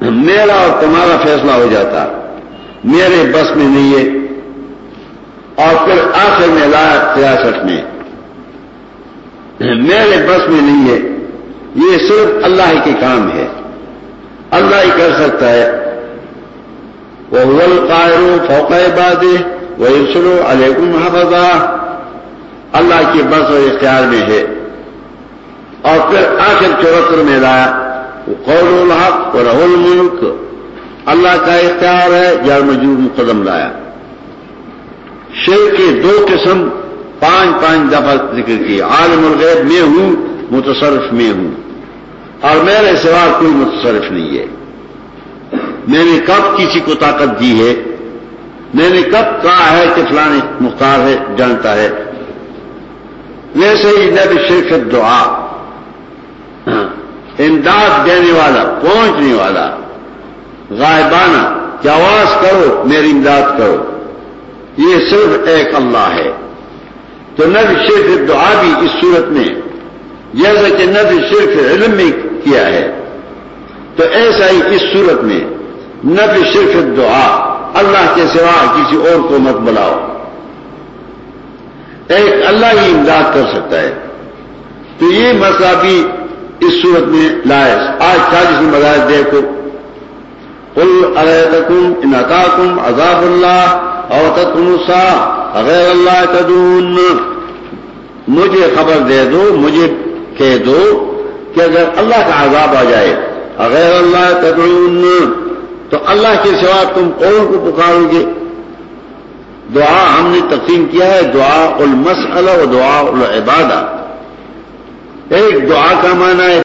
میرا اور تمہارا فیصلہ ہو جاتا۔ میرے بس میں نہیں ہے۔ اور پھر آخر میں لایا سیاست میں۔ میرے بس میں نہیں ہے۔ یہ صرف اللہ کے کام ہے۔ اللہ ہی کر سکتا ہے۔ وہ ول قائرو فوق باد وہ سلو علیکم حفظہ اللہ کے بس اور اختیار میں ہے۔ اور پھر آخر چورتر میں لایا۔ قول الحق اور رحول ملک اللہ کا اختیار ہے جار مجور مقدم لایا۔ شیر کے دو قسم پانچ پانچ دفعہ ذکر کی۔ عالم الغیب میں ہوں، متصرف میں ہوں۔ اور میرے سوا کوئی متصرف نہیں ہے۔ میں نے کب کسی کو طاقت دی ہے؟ میں نے کب کہا ہے کہ فلاں مختار ہے، جانتا ہے۔ ویسے ہی نب صرف دعا۔ امداد دینے والا، پہنچنے والا۔ غائبانہ کہ آواز کرو، میری امداد کرو۔ یہ صرف ایک اللہ ہے۔ تو نب صرف دعا بھی اس صورت میں۔ جیسا کہ نب صرف علم میں کیا ہے۔ تو ایسا ہی اس صورت میں نب صرف دعا، اللہ کے سوا کسی اور کو مت بلاؤ۔ ایک اللہ ہی امداد کر سکتا ہے۔ تو یہ مسئلہ بھی اس صورت میں لائے آج چالیس میں بجائے دیکھو کل ارحم انعطاکم عذاب اللہ اور تکنسا غیر اللہ تدون مجھے خبر دے دو، مجھے کہہ دو کہ اگر اللہ کا عذاب آ جائے، اغیر اللہ تدعون۔ تو اللہ کے سوا تم کون کو پکارو گے؟ دعا ہم نے تقسیم کیا ہے، دعا المسئلہ و دعا العبادہ۔ ایک دعا کا معنی ہے